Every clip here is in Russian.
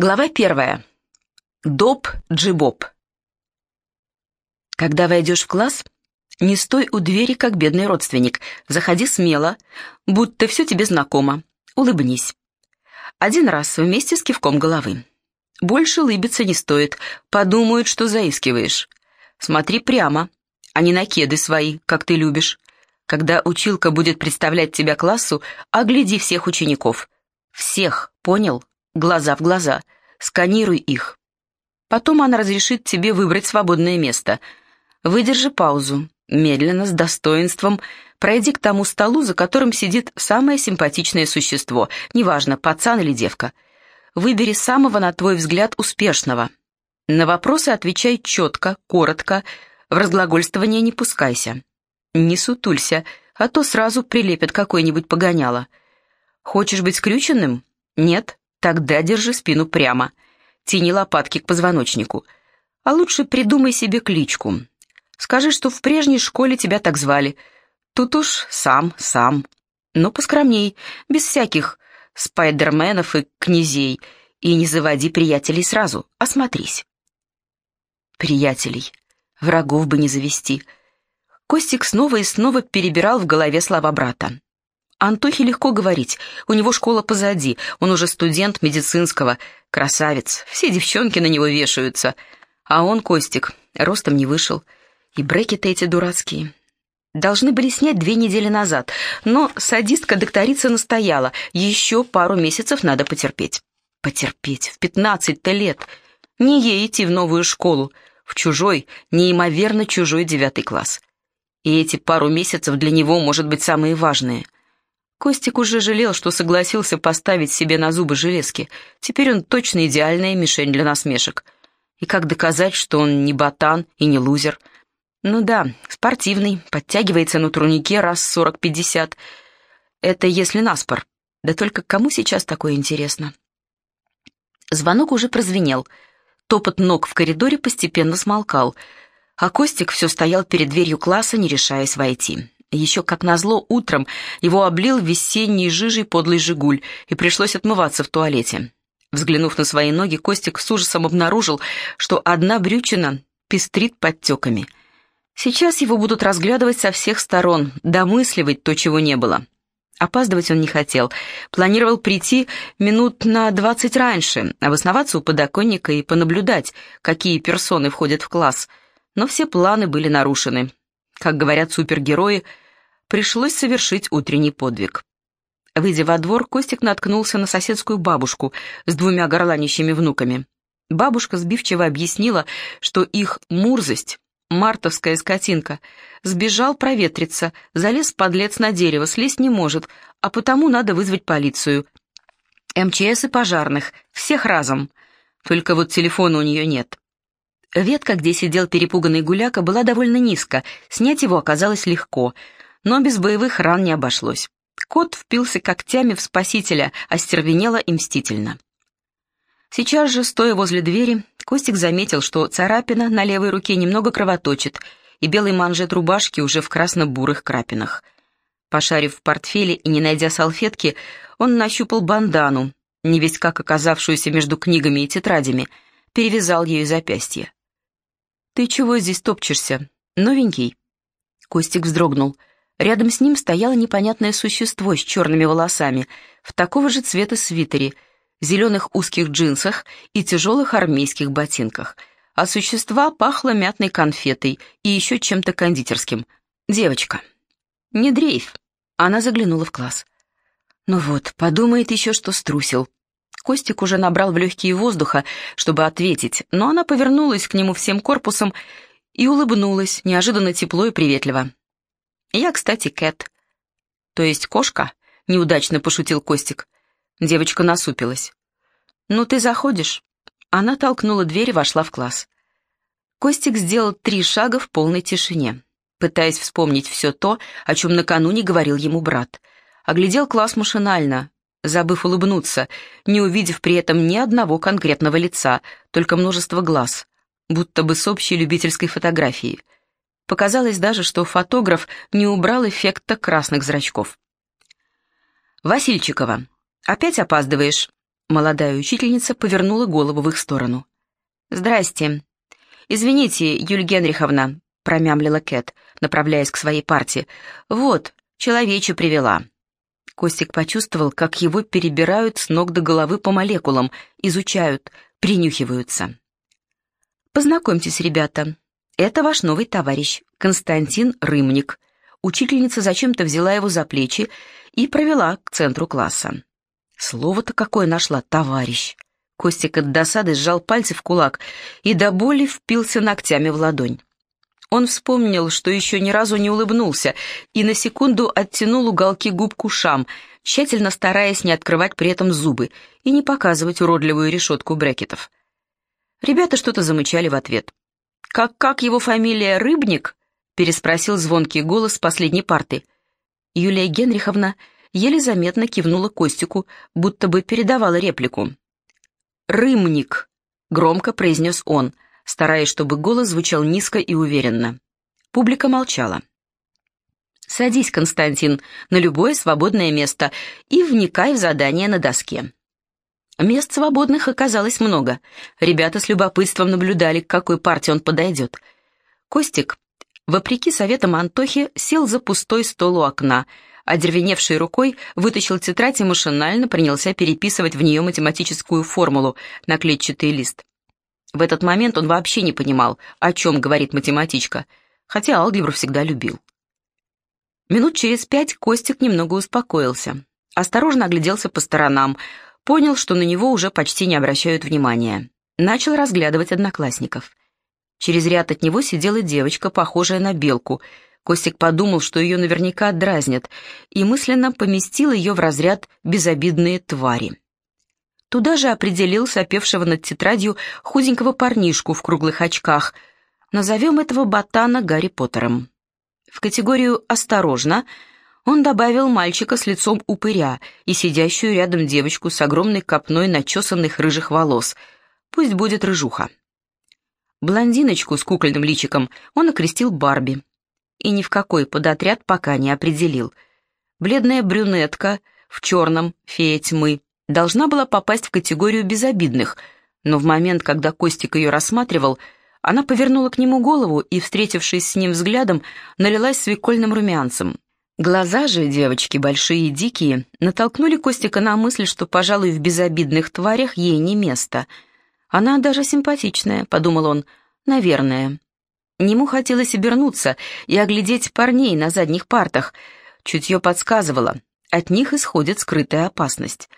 Глава первая. Доп-джибоп. Когда войдешь в класс, не стой у двери, как бедный родственник. Заходи смело, будто все тебе знакомо. Улыбнись. Один раз вместе с кивком головы. Больше улыбиться не стоит, подумают, что заискиваешь. Смотри прямо, а не на кеды свои, как ты любишь. Когда училка будет представлять тебя классу, огляди всех учеников. Всех, понял? Глаза в глаза, сканируй их. Потом она разрешит тебе выбрать свободное место. Выдержи паузу, медленно, с достоинством, пройди к тому столу, за которым сидит самое симпатичное существо, неважно, пацан или девка. Выбери самого, на твой взгляд, успешного. На вопросы отвечай четко, коротко, в разглагольствование не пускайся. Не сутулься, а то сразу прилепят какой-нибудь погоняло. Хочешь быть скрюченным? Нет? Тогда держи спину прямо. Тяни лопатки к позвоночнику. А лучше придумай себе кличку. Скажи, что в прежней школе тебя так звали. Тут уж сам, сам. Но поскромней, без всяких спайдерменов и князей. И не заводи приятелей сразу, осмотрись. Приятелей. Врагов бы не завести. Костик снова и снова перебирал в голове слова брата. Антохе легко говорить, у него школа позади, он уже студент медицинского, красавец, все девчонки на него вешаются. А он, Костик, ростом не вышел. И брекеты эти дурацкие. Должны были снять две недели назад, но садистка-докторица настояла, еще пару месяцев надо потерпеть. Потерпеть, в пятнадцать-то лет. Не ей идти в новую школу, в чужой, неимоверно чужой девятый класс. И эти пару месяцев для него, может быть, самые важные — Костик уже жалел, что согласился поставить себе на зубы железки. Теперь он точно идеальная мишень для насмешек. И как доказать, что он не ботан и не лузер? Ну да, спортивный, подтягивается на турнике раз сорок-пятьдесят. Это если наспор. Да только кому сейчас такое интересно? Звонок уже прозвенел. Топот ног в коридоре постепенно смолкал, а Костик все стоял перед дверью класса, не решаясь войти. Еще как назло утром его облил весенней жижей подлый «Жигуль», и пришлось отмываться в туалете. Взглянув на свои ноги, Костик с ужасом обнаружил, что одна брючина пестрит подтеками. Сейчас его будут разглядывать со всех сторон, домысливать то, чего не было. Опаздывать он не хотел. Планировал прийти минут на двадцать раньше, обосноваться у подоконника и понаблюдать, какие персоны входят в класс. Но все планы были нарушены. Как говорят супергерои, пришлось совершить утренний подвиг. Выйдя во двор, Костик наткнулся на соседскую бабушку с двумя горланищими внуками. Бабушка сбивчиво объяснила, что их мурзость, мартовская скотинка, сбежал проветриться, залез подлец на дерево, слезть не может, а потому надо вызвать полицию. МЧС и пожарных, всех разом. Только вот телефона у нее нет. Ветка, где сидел перепуганный гуляка, была довольно низко, снять его оказалось легко, но без боевых ран не обошлось. Кот впился когтями в спасителя, остервенело и мстительно. Сейчас же, стоя возле двери, Костик заметил, что царапина на левой руке немного кровоточит, и белый манжет рубашки уже в красно-бурых крапинах. Пошарив в портфеле и не найдя салфетки, он нащупал бандану, не весь как оказавшуюся между книгами и тетрадями, перевязал ею запястье. «Ты чего здесь топчешься? Новенький?» Костик вздрогнул. Рядом с ним стояло непонятное существо с черными волосами, в такого же цвета свитере, зеленых узких джинсах и тяжелых армейских ботинках. А существа пахло мятной конфетой и еще чем-то кондитерским. Девочка. «Не дрейф». Она заглянула в класс. «Ну вот, подумает еще, что струсил. Костик уже набрал в легкие воздуха, чтобы ответить, но она повернулась к нему всем корпусом и улыбнулась, неожиданно тепло и приветливо. «Я, кстати, Кэт». «То есть кошка?» — неудачно пошутил Костик. Девочка насупилась. «Ну, ты заходишь?» Она толкнула дверь и вошла в класс. Костик сделал три шага в полной тишине, пытаясь вспомнить все то, о чем накануне говорил ему брат. Оглядел класс машинально, забыв улыбнуться, не увидев при этом ни одного конкретного лица, только множество глаз, будто бы с общей любительской фотографией. Показалось даже, что фотограф не убрал эффекта красных зрачков. «Васильчикова, опять опаздываешь?» Молодая учительница повернула голову в их сторону. «Здрасте. Извините, Юль Генриховна», — промямлила Кэт, направляясь к своей партии. «Вот, человече привела». Костик почувствовал, как его перебирают с ног до головы по молекулам, изучают, принюхиваются. «Познакомьтесь, ребята. Это ваш новый товарищ, Константин Рымник». Учительница зачем-то взяла его за плечи и провела к центру класса. Слово-то какое нашла, товарищ. Костик от досады сжал пальцы в кулак и до боли впился ногтями в ладонь. Он вспомнил, что еще ни разу не улыбнулся, и на секунду оттянул уголки губ к ушам, тщательно стараясь не открывать при этом зубы и не показывать уродливую решетку брекетов. Ребята что-то замычали в ответ. «Как, как его фамилия, Рыбник?» — переспросил звонкий голос с последней парты. Юлия Генриховна еле заметно кивнула Костику, будто бы передавала реплику. «Рымник», — громко произнес он, — стараясь, чтобы голос звучал низко и уверенно. Публика молчала. «Садись, Константин, на любое свободное место и вникай в задание на доске». Мест свободных оказалось много. Ребята с любопытством наблюдали, к какой партии он подойдет. Костик, вопреки советам Антохи, сел за пустой стол у окна, а деревеневшей рукой вытащил тетрадь и машинально принялся переписывать в нее математическую формулу на клетчатый лист. В этот момент он вообще не понимал, о чем говорит математичка, хотя алгебру всегда любил. Минут через пять Костик немного успокоился. Осторожно огляделся по сторонам, понял, что на него уже почти не обращают внимания. Начал разглядывать одноклассников. Через ряд от него сидела девочка, похожая на белку. Костик подумал, что ее наверняка дразнят, и мысленно поместил ее в разряд «безобидные твари». Туда же определил сопевшего над тетрадью худенького парнишку в круглых очках. Назовем этого ботана Гарри Поттером. В категорию «осторожно» он добавил мальчика с лицом упыря и сидящую рядом девочку с огромной копной начесанных рыжих волос. Пусть будет рыжуха. Блондиночку с кукольным личиком он окрестил Барби. И ни в какой подотряд пока не определил. Бледная брюнетка в черном, фея тьмы, должна была попасть в категорию безобидных, но в момент, когда Костик ее рассматривал, она повернула к нему голову и, встретившись с ним взглядом, налилась свекольным румянцем. Глаза же девочки, большие и дикие, натолкнули Костика на мысль, что, пожалуй, в безобидных тварях ей не место. «Она даже симпатичная», — подумал он, — «наверное». Нему хотелось обернуться и оглядеть парней на задних партах. Чутье подсказывало, от них исходит скрытая опасность.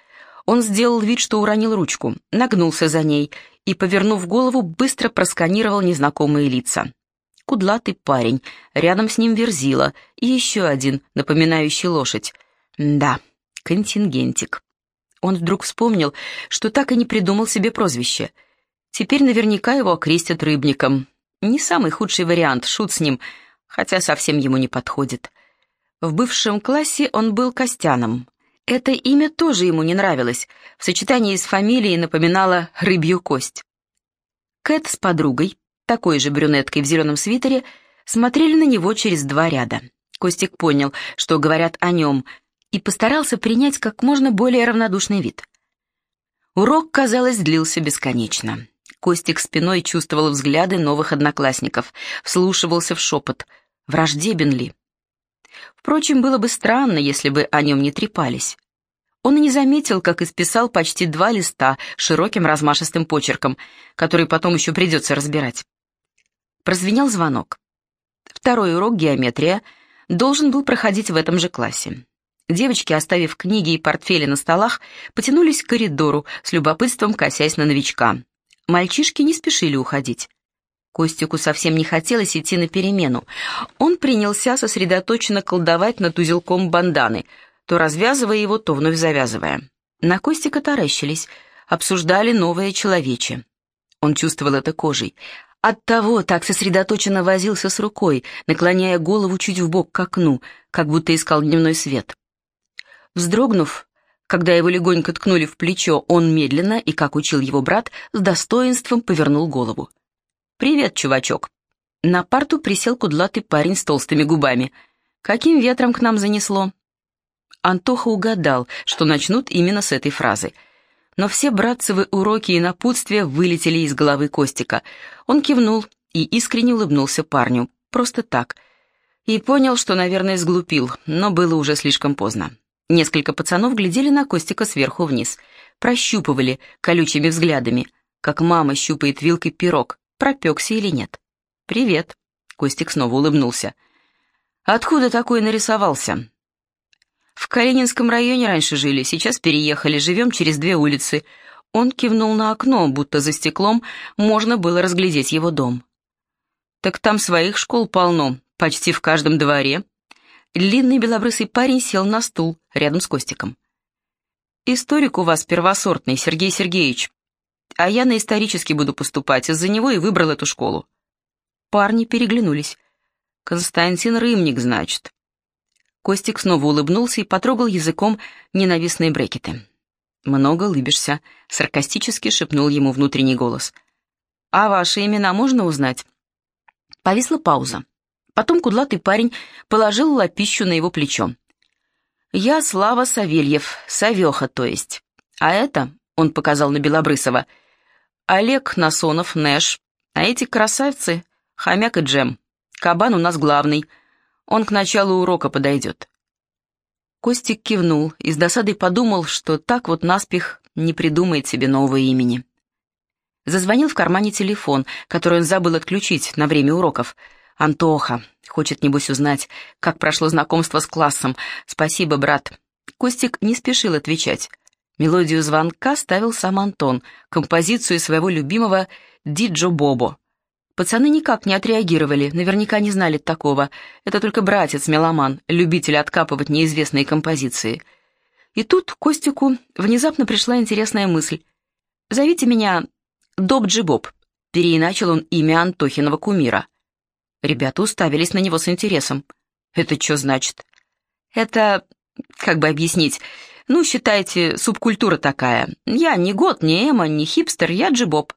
Он сделал вид, что уронил ручку, нагнулся за ней и, повернув голову, быстро просканировал незнакомые лица. Кудлатый парень, рядом с ним верзила и еще один, напоминающий лошадь. Да, контингентик. Он вдруг вспомнил, что так и не придумал себе прозвище. Теперь наверняка его окрестят рыбником. Не самый худший вариант, шут с ним, хотя совсем ему не подходит. В бывшем классе он был Костяном, это имя тоже ему не нравилось, в сочетании с фамилией напоминало «рыбью кость». Кэт с подругой, такой же брюнеткой в зеленом свитере, смотрели на него через два ряда. Костик понял, что говорят о нем, и постарался принять как можно более равнодушный вид. Урок, казалось, длился бесконечно. Костик спиной чувствовал взгляды новых одноклассников, вслушивался в шепот. Враждебен ли? Впрочем, было бы странно, если бы о нем не трепались. Он и не заметил, как исписал почти два листа широким размашистым почерком, который потом еще придется разбирать. Прозвенел звонок. Второй урок геометрия должен был проходить в этом же классе. Девочки, оставив книги и портфели на столах, потянулись к коридору, с любопытством косясь на новичка. Мальчишки не спешили уходить. Костику совсем не хотелось идти на перемену. Он принялся сосредоточенно колдовать над узелком банданы, то развязывая его, то вновь завязывая. На Костика таращились, обсуждали новое человече. Он чувствовал это кожей. Оттого так сосредоточенно возился с рукой, наклоняя голову чуть вбок к окну, как будто искал дневной свет. Вздрогнув, когда его легонько ткнули в плечо, он медленно и, как учил его брат, с достоинством повернул голову. «Привет, чувачок». На парту присел кудлатый парень с толстыми губами. «Каким ветром к нам занесло?» Антоха угадал, что начнут именно с этой фразы. но все братцевы уроки и напутствия вылетели из головы Костика. Он кивнул и искренне улыбнулся парню, просто так. И понял, что, наверное, сглупил, но было уже слишком поздно. Несколько пацанов глядели на Костика сверху вниз, прощупывали колючими взглядами, как мама щупает вилкой пирог, пропекся или нет. «Привет», — Костик снова улыбнулся. «Откуда такой нарисовался?» «В Калининском районе раньше жили, сейчас переехали, живем через две улицы». Он кивнул на окно, будто за стеклом можно было разглядеть его дом. «Так там своих школ полно, почти в каждом дворе». Длинный белобрысый парень сел на стул рядом с Костиком. «Историк у вас первосортный, Сергей Сергеевич, а я на исторический буду поступать, из-за него и выбрал эту школу». Парни переглянулись. «Константин Рымник, значит». Костик снова улыбнулся и потрогал языком ненавистные брекеты. «Много улыбишься», — саркастически шепнул ему внутренний голос. «А ваши имена можно узнать?» Повисла пауза. Потом кудлатый парень положил лапищу на его плечо. «Я Слава Савельев, Савеха, то есть. А это, — он показал на Белобрысова, — Олег Насонов, Нэш. А эти красавцы — Хомяк и Джем. Кабан у нас главный. Он к началу урока подойдет». Костик кивнул и с досадой подумал, что так вот наспех не придумает себе нового имени. Зазвонил в кармане телефон, который он забыл отключить на время уроков — «Антоха. Хочет, небось, узнать, как прошло знакомство с классом. Спасибо, брат». Костик не спешил отвечать. Мелодию звонка ставил сам Антон, композицию своего любимого «Диджо Бобо». Пацаны никак не отреагировали, наверняка не знали такого. Это только братец-меломан, любитель откапывать неизвестные композиции. И тут Костику внезапно пришла интересная мысль. «Зовите меня Добджи Боб», — переиначил он имя Антохиного кумира. Ребята уставились на него с интересом. «Это что значит?» «Это... как бы объяснить? Ну, считайте, субкультура такая. Я не год, не эмо, не хипстер, я джибоб».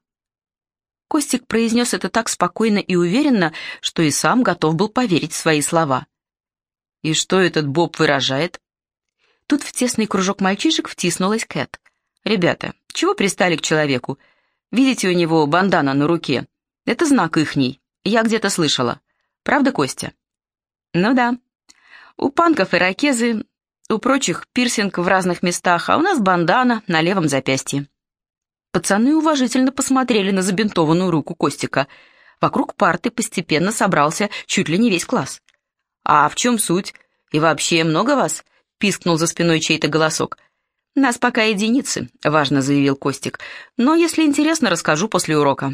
Костик произнес это так спокойно и уверенно, что и сам готов был поверить в свои слова. «И что этот Боб выражает?» Тут в тесный кружок мальчишек втиснулась Кэт. «Ребята, чего пристали к человеку? Видите, у него бандана на руке? Это знак ихний. Я где-то слышала. Правда, Костя? Ну да. У панков и ракезы, у прочих пирсинг в разных местах, а у нас бандана на левом запястье. Пацаны уважительно посмотрели на забинтованную руку Костика. Вокруг парты постепенно собрался чуть ли не весь класс. «А в чем суть? И вообще много вас?» — пискнул за спиной чей-то голосок. «Нас пока единицы», — важно заявил Костик. «Но если интересно, расскажу после урока».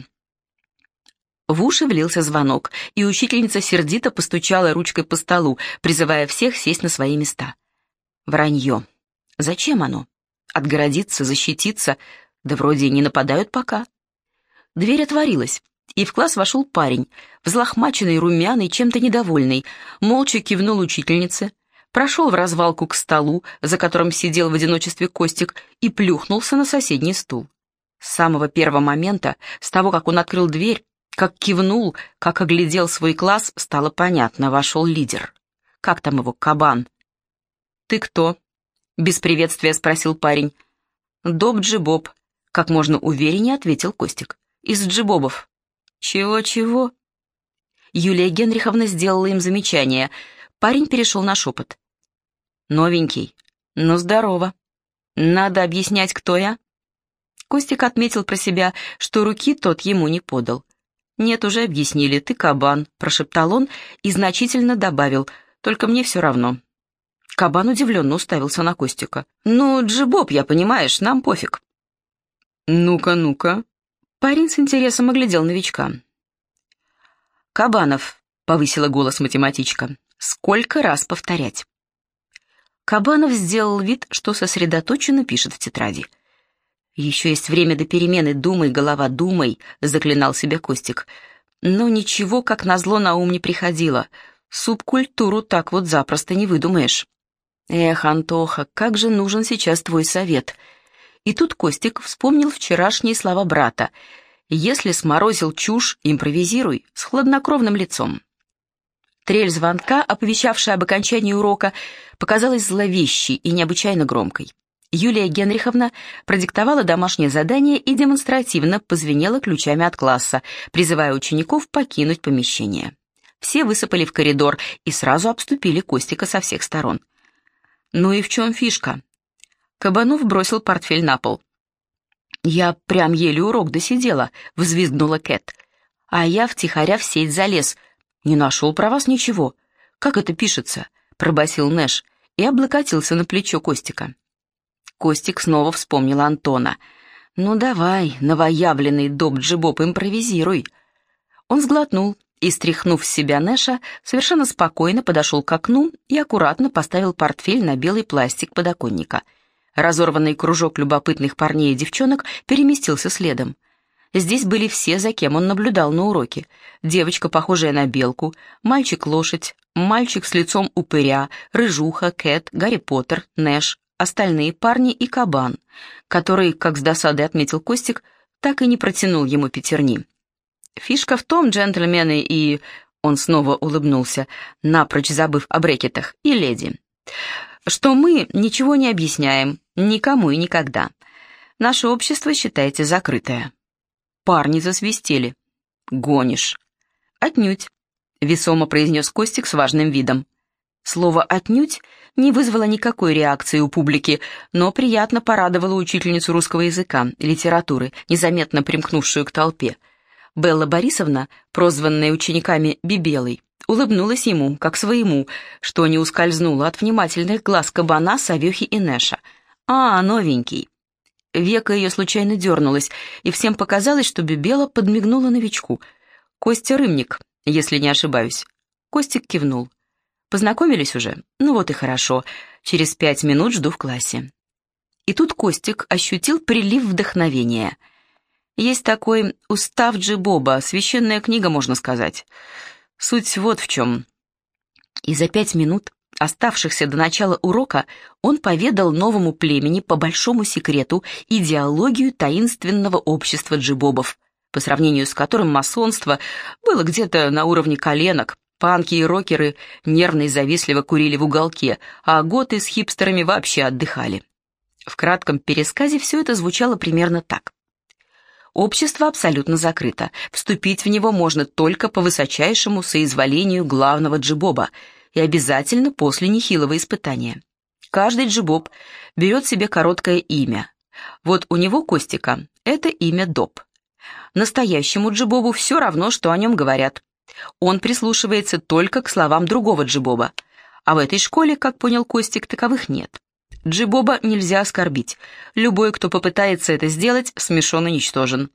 В уши влился звонок, и учительница сердито постучала ручкой по столу, призывая всех сесть на свои места. Вранье. Зачем оно? Отгородиться, защититься? Да вроде не нападают пока. Дверь отворилась, и в класс вошел парень, взлохмаченный, румяный, чем-то недовольный, молча кивнул учительнице, прошел в развалку к столу, за которым сидел в одиночестве Костик, и плюхнулся на соседний стул. С самого первого момента, с того, как он открыл дверь, как кивнул, как оглядел свой класс, стало понятно, вошел лидер. Как там его, кабан? «Ты кто?» — без приветствия спросил парень. «Доб Джибоб», — как можно увереннее ответил Костик. «Из Джибобов». «Чего-чего?» Юлия Генриховна сделала им замечание. Парень перешел на шепот. «Новенький. Ну, здорово. Надо объяснять, кто я?» Костик отметил про себя, что руки тот ему не подал. «Нет, уже объяснили, ты кабан», — прошептал он и значительно добавил, «только мне все равно». Кабан удивленно уставился на Костика. «Ну, Джибоб, я понимаешь, нам пофиг». «Ну-ка, ну-ка». Парень с интересом оглядел новичка. «Кабанов», — повысила голос математичка, — «сколько раз повторять?» Кабанов сделал вид, что сосредоточенно пишет в тетради. «Еще есть время до перемены, думай, голова, думай», — заклинал себя Костик. Но ничего, как назло, на ум не приходило. Субкультуру так вот запросто не выдумаешь. «Эх, Антоха, как же нужен сейчас твой совет!» И тут Костик вспомнил вчерашние слова брата. «Если сморозил чушь, импровизируй, с хладнокровным лицом». Трель звонка, оповещавшая об окончании урока, показалась зловещей и необычайно громкой. Юлия Генриховна продиктовала домашнее задание и демонстративно позвенела ключами от класса, призывая учеников покинуть помещение. Все высыпали в коридор и сразу обступили Костика со всех сторон. «Ну и в чем фишка?» Кабанов бросил портфель на пол. «Я прям еле урок досидела», — взвизгнула Кэт. «А я втихаря в сеть залез. Не нашел про вас ничего. Как это пишется?» — пробасил Нэш и облокотился на плечо Костика. Костик снова вспомнил Антона. «Ну давай, новоявленный доп-джибоп, импровизируй». Он сглотнул и, стряхнув с себя Нэша, совершенно спокойно подошел к окну и аккуратно поставил портфель на белый пластик подоконника. Разорванный кружок любопытных парней и девчонок переместился следом. Здесь были все, за кем он наблюдал на уроке. Девочка, похожая на белку, мальчик-лошадь, мальчик с лицом упыря, рыжуха, Кэт, Гарри Поттер, Нэш, остальные парни и кабан, который, как с досадой отметил Костик, так и не протянул ему пятерни. Фишка в том, джентльмены и... Он снова улыбнулся, напрочь забыв о брекетах, и леди. Что мы ничего не объясняем, никому и никогда. Наше общество, считайте, закрытое. Парни засвистели. «Гонишь». «Отнюдь», — весомо произнес Костик с важным видом. Слово «отнюдь» не вызвало никакой реакции у публики, но приятно порадовало учительницу русского языка, литературы, незаметно примкнувшую к толпе. Белла Борисовна, прозванная учениками Бибелой, улыбнулась ему, как своему, что не ускользнуло от внимательных глаз кабана, Савюхи и Нэша. «А, новенький». Века ее случайно дернулась, и всем показалось, что Бибела подмигнула новичку. «Костя Рымник, если не ошибаюсь». Костик кивнул. Познакомились уже? Ну вот и хорошо. Через пять минут жду в классе. И тут Костик ощутил прилив вдохновения. Есть такой «Устав Джибоба», священная книга, можно сказать. Суть вот в чем. И за пять минут, оставшихся до начала урока, он поведал новому племени по большому секрету идеологию таинственного общества джибобов, по сравнению с которым масонство было где-то на уровне коленок, Панки и рокеры нервно и завистливо курили в уголке, а готы с хипстерами вообще отдыхали. В кратком пересказе все это звучало примерно так. Общество абсолютно закрыто. Вступить в него можно только по высочайшему соизволению главного джибоба и обязательно после нехилого испытания. Каждый джибоб берет себе короткое имя. Вот у него, Костика, это имя Доб. Настоящему джибобу все равно, что о нем говорят. Он прислушивается только к словам другого Джибоба. А в этой школе, как понял Костик, таковых нет. Джибоба нельзя оскорбить. Любой, кто попытается это сделать, смешон и ничтожен.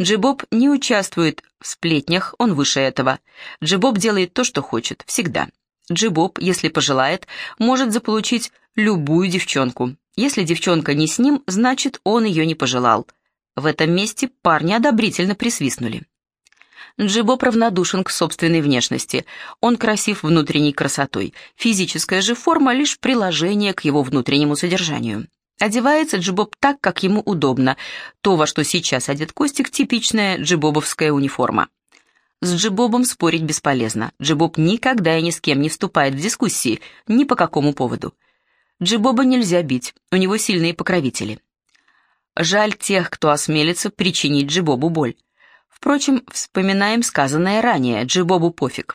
Джибоб не участвует в сплетнях, он выше этого. Джибоб делает то, что хочет, всегда. Джибоб, если пожелает, может заполучить любую девчонку. Если девчонка не с ним, значит, он ее не пожелал. В этом месте парни одобрительно присвистнули. Джибоб равнодушен к собственной внешности. Он красив внутренней красотой. Физическая же форма — лишь приложение к его внутреннему содержанию. Одевается Джибоб так, как ему удобно. То, во что сейчас одет Костик, типичная джибобовская униформа. С Джибобом спорить бесполезно. Джибоб никогда и ни с кем не вступает в дискуссии, ни по какому поводу. Джибоба нельзя бить, у него сильные покровители. Жаль тех, кто осмелится причинить Джибобу боль. Впрочем, вспоминаем сказанное ранее, Джибобу пофиг.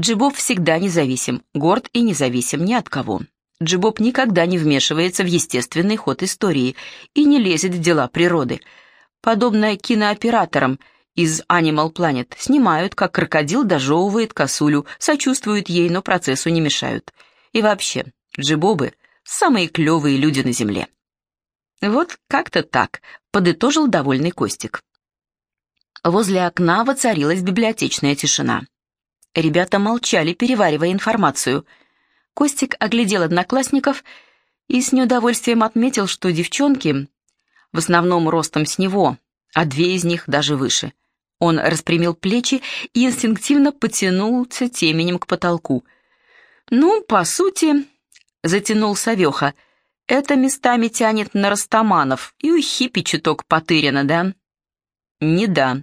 Джибоб всегда независим, горд и независим ни от кого. Джибоб никогда не вмешивается в естественный ход истории и не лезет в дела природы. Подобно кинооператорам из Animal Planet снимают, как крокодил дожевывает косулю, сочувствуют ей, но процессу не мешают. И вообще, джибобы — самые клевые люди на Земле. Вот как-то так, подытожил довольный Костик. Возле окна воцарилась библиотечная тишина. Ребята молчали, переваривая информацию. Костик оглядел одноклассников и с неудовольствием отметил, что девчонки в основном ростом с него, а две из них даже выше. Он распрямил плечи и инстинктивно потянулся теменем к потолку. «Ну, по сути», — затянул Савеха, — «это местами тянет на растаманов, и у хиппи чуток потырено, да?» «Не да»,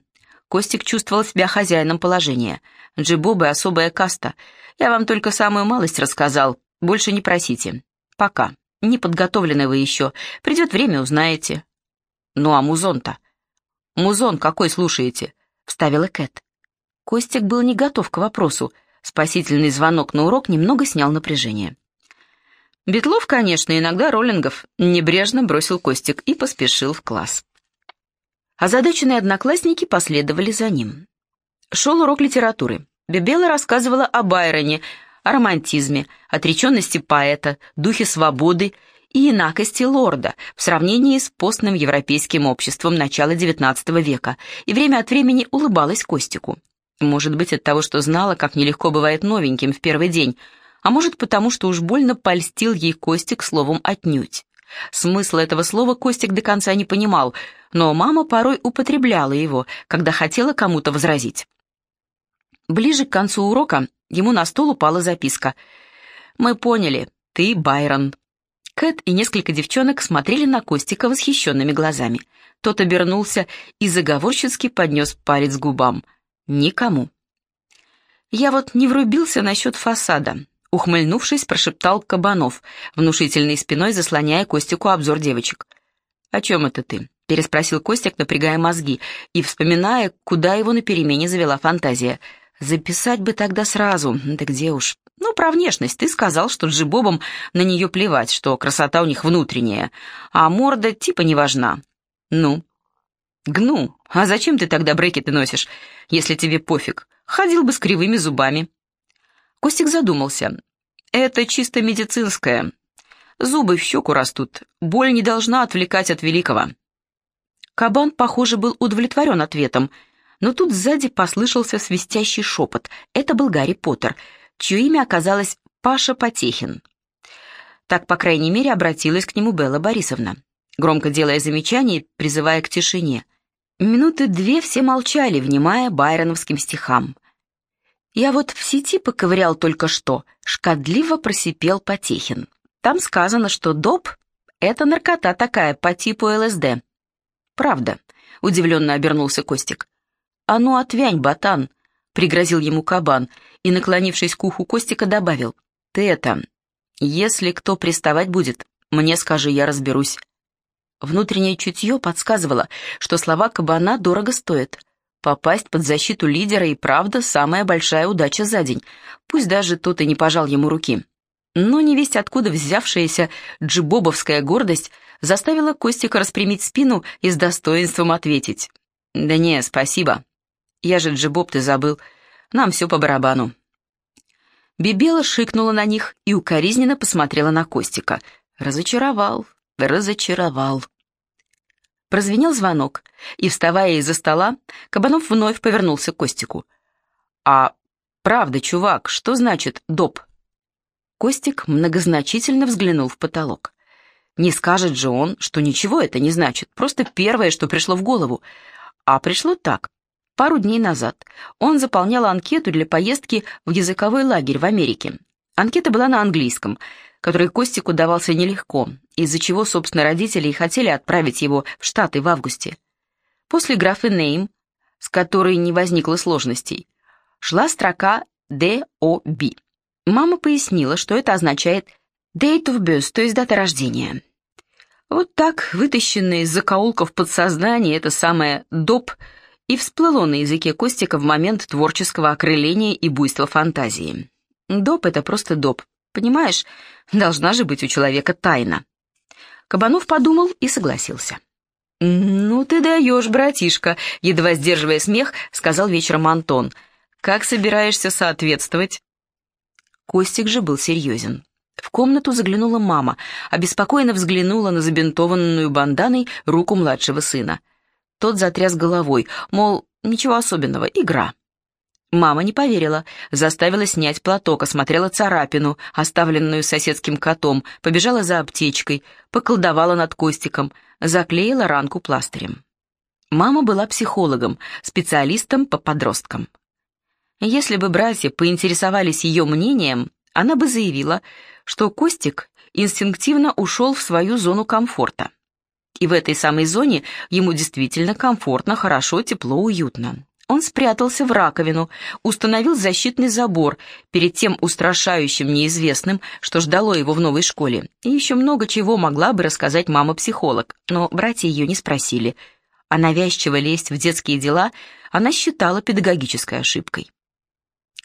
Костик чувствовал себя хозяином положения. Джибобы — особая каста. Я вам только самую малость рассказал. Больше не просите. Пока. Не подготовлены вы еще. Придет время, узнаете». «Ну а музон-то?» «Музон какой слушаете?» — вставила Кэт. Костик был не готов к вопросу. Спасительный звонок на урок немного снял напряжение. Бетлов, конечно, иногда роллингов, небрежно бросил Костик и поспешил в класс. Озадаченные одноклассники последовали за ним. Шел урок литературы. Бебела рассказывала о Байроне, о романтизме, отреченности поэта, духе свободы и инакости лорда в сравнении с постным европейским обществом начала XIX века и время от времени улыбалась Костику. Может быть, от того, что знала, как нелегко бывает новеньким в первый день, а может потому, что уж больно польстил ей Костик словом «отнюдь». Смысла этого слова Костик до конца не понимал, но мама порой употребляла его, когда хотела кому-то возразить. Ближе к концу урока ему на стол упала записка. «Мы поняли, ты Байрон». Кэт и несколько девчонок смотрели на Костика восхищенными глазами. Тот обернулся и заговорщицки поднес палец к губам. «Никому». «Я вот не врубился насчет фасада», — ухмыльнувшись, прошептал Кабанов, внушительной спиной заслоняя Костику обзор девочек. «О чем это ты?» — переспросил Костик, напрягая мозги и вспоминая, куда его на перемене завела фантазия — Записать бы тогда сразу, да где уж. Ну, про внешность. Ты сказал, что джибобам на нее плевать, что красота у них внутренняя, а морда типа не важна. Ну? Гну. А зачем ты тогда брекеты носишь, если тебе пофиг? Ходил бы с кривыми зубами. Костик задумался. Это чисто медицинское. Зубы в щеку растут. Боль не должна отвлекать от великого. Кабан, похоже, был удовлетворен ответом — но тут сзади послышался свистящий шепот. Это был Гарри Поттер, чье имя оказалось Паша Потехин. Так, по крайней мере, обратилась к нему Белла Борисовна, громко делая замечания и призывая к тишине. Минуты две все молчали, внимая байроновским стихам. «Я вот в сети поковырял только что», — шкодливо просипел Потехин. «Там сказано, что доп — это наркота такая, по типу ЛСД». «Правда», — удивленно обернулся Костик. «А ну, отвянь, ботан!» — пригрозил ему кабан и, наклонившись к уху Костика, добавил. «Ты это... Если кто приставать будет, мне скажи, я разберусь». Внутреннее чутье подсказывало, что слова кабана дорого стоят. Попасть под защиту лидера и правда самая большая удача за день, пусть даже тот и не пожал ему руки. Но невесть откуда взявшаяся джибобовская гордость заставила Костика распрямить спину и с достоинством ответить. «Да не, спасибо. Я же Джибоб, ты забыл. Нам все по барабану». Бибела шикнула на них и укоризненно посмотрела на Костика. Разочаровал, разочаровал. Прозвенел звонок, и, вставая из-за стола, Кабанов вновь повернулся к Костику. «А правда, чувак, что значит доп?» Костик многозначительно взглянул в потолок. Не скажет же он, что ничего это не значит, просто первое, что пришло в голову. А пришло так. Пару дней назад он заполнял анкету для поездки в языковой лагерь в Америке. Анкета была на английском, который Костику давался нелегко, из-за чего, собственно, родители и хотели отправить его в Штаты в августе. После графы «name», с которой не возникло сложностей, шла строка «DOB». Мама пояснила, что это означает «date of birth», то есть дата рождения. Вот так, вытащенное из закоулков подсознания, это самое «доп» и всплыло на языке Костика в момент творческого окрыления и буйства фантазии. Доп — это просто доп. Понимаешь, должна же быть у человека тайна. Кабанов подумал и согласился. «Ну ты даешь, братишка», — едва сдерживая смех, сказал вечером Антон. «Как собираешься соответствовать?» Костик же был серьезен. В комнату заглянула мама, обеспокоенно взглянула на забинтованную банданой руку младшего сына. Тот затряс головой, мол, ничего особенного, игра. Мама не поверила, заставила снять платок, осмотрела царапину, оставленную соседским котом, побежала за аптечкой, поколдовала над Костиком, заклеила ранку пластырем. Мама была психологом, специалистом по подросткам. Если бы братья поинтересовались ее мнением, она бы заявила, что Костик инстинктивно ушел в свою зону комфорта. И в этой самой зоне ему действительно комфортно, хорошо, тепло, уютно. Он спрятался в раковину, установил защитный забор перед тем устрашающим неизвестным, что ждало его в новой школе. И еще много чего могла бы рассказать мама-психолог, но братья ее не спросили. А навязчиво лезть в детские дела она считала педагогической ошибкой.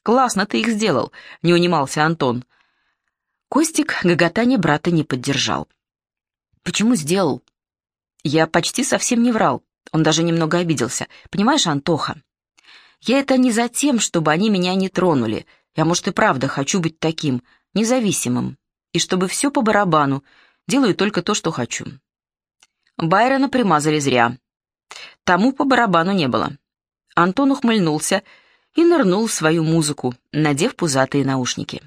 «Классно ты их сделал», — не унимался Антон. Костик гоготание брата не поддержал. «Почему сделал?» «Я почти совсем не врал. Он даже немного обиделся. Понимаешь, Антоха, я это не за тем, чтобы они меня не тронули. Я, может, и правда хочу быть таким, независимым. И чтобы все по барабану, делаю только то, что хочу. Байрона примазали зря. Тому по барабану не было. Антон ухмыльнулся и нырнул в свою музыку, надев пузатые наушники.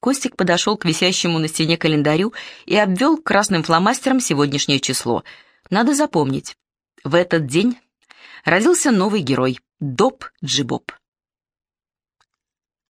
Костик подошел к висящему на стене календарю и обвел красным фломастером сегодняшнее число. Надо запомнить, в этот день родился новый герой — Доп Джибоб.